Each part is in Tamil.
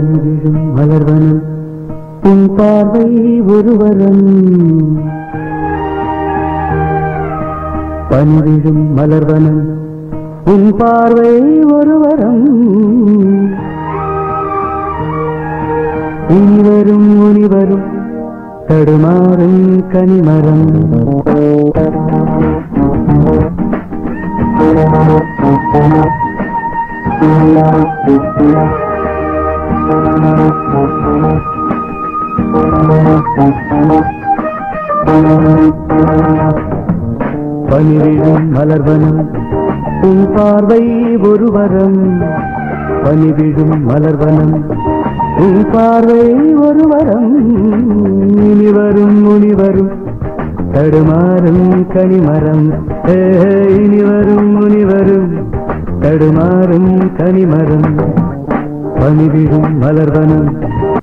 பனிவிழும் மலர்வனம் உன் பார்வை ஒருவரம். பனிவிழும் மலர்வனம் உன் பார்வை ஒருவரம். இனிவரும் முனிவரும் தடுமாறும் கனிமரம். Thank you. பனிவிழும் மலர்வனம் உன் பார்வை ஒருவரம் பனிவிழும் மலர்வனம் உன் பார்வை ஒருவரம் இனிவரும் முனிவரும் தடுமாறும் கனிமரம். இனிவரும் முனிவரும் தடுமாறும் கனிமரம். பனிவிழும் மலர்வனம்.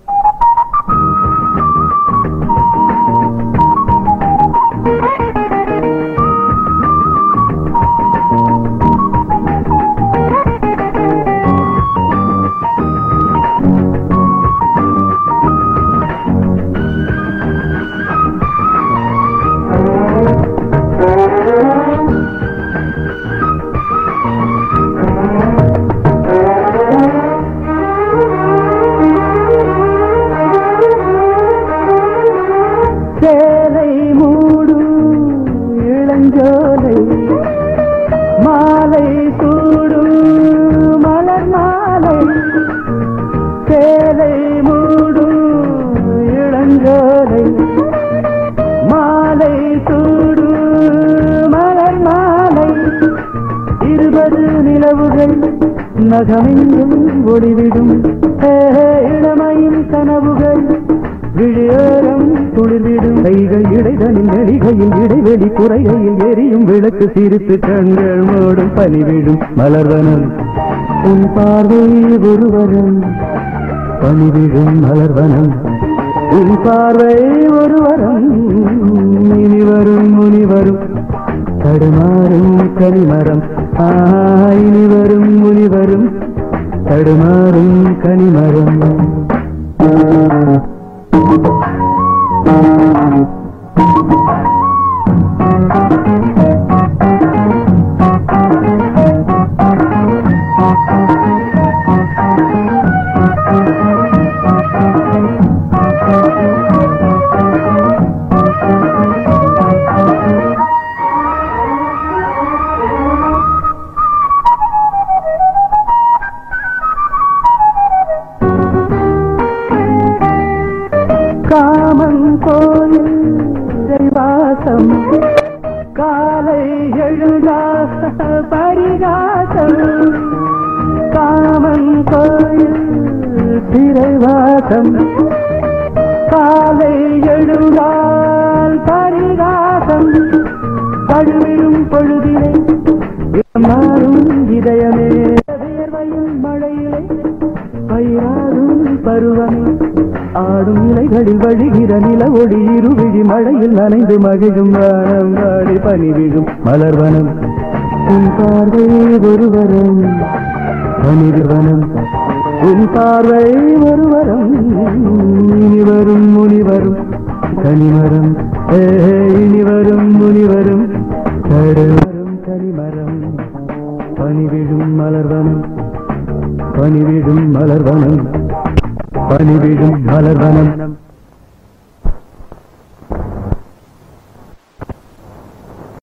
மாலை சூடும் மலர் மாலை. சேலை மூடும் இளஞ்சோலை. மாலை சூடும் மலர் மாலை. இருபது நிலவுகள் நகமெங்கும் ஒளிவிடும். இளமையின் கனவுகள். விழியோ விடும். கைகள் இடைதனில் நெளிகையில் இடைவெளி குறைகையில் எரியும் விளக்கு சிரித்து கண்கள் மூடும் பனிவிடும் மலர்வனம். உன் பார்வை ஒருவரும் பணிவிடும் மலர்வனம். உன் பார்வை ஒருவரும் இனிவரும் முனிவரும். தடுமாறும் கனிமரம். இனிவரும் முனிவரும். தடுமாறும் காமன் பரிகாசம் காலை எழுதா பரிகாசம் காமன் கோயில் திரைவாசம் காலை எழுந்தால் பரிகாசம் பழுவிடும் பொழுதிலே மாறும் இதயமே வியர்வையும் மழையிலே பயிராடும் பருவமே. ஆடும் இலைகளில் வழிகிற நில ஒளி இருவிழி மழையில் நனைந்து மகிழும் வானம். வாடி பனிவிழும் மலர்வனம் உன் பார்வை ஒருவரம் பனிர்வனம் உன் பார்வை ஒருவரம் இனிவரும் முனிவரும் கனிமரம். இனிவரும் முனிவரும் கடுவரும் கனிமரம். பனிவிழும் மலர்வனம் பனிவிடும் மலர்வனம் பனிவிழும் மலர்வனம்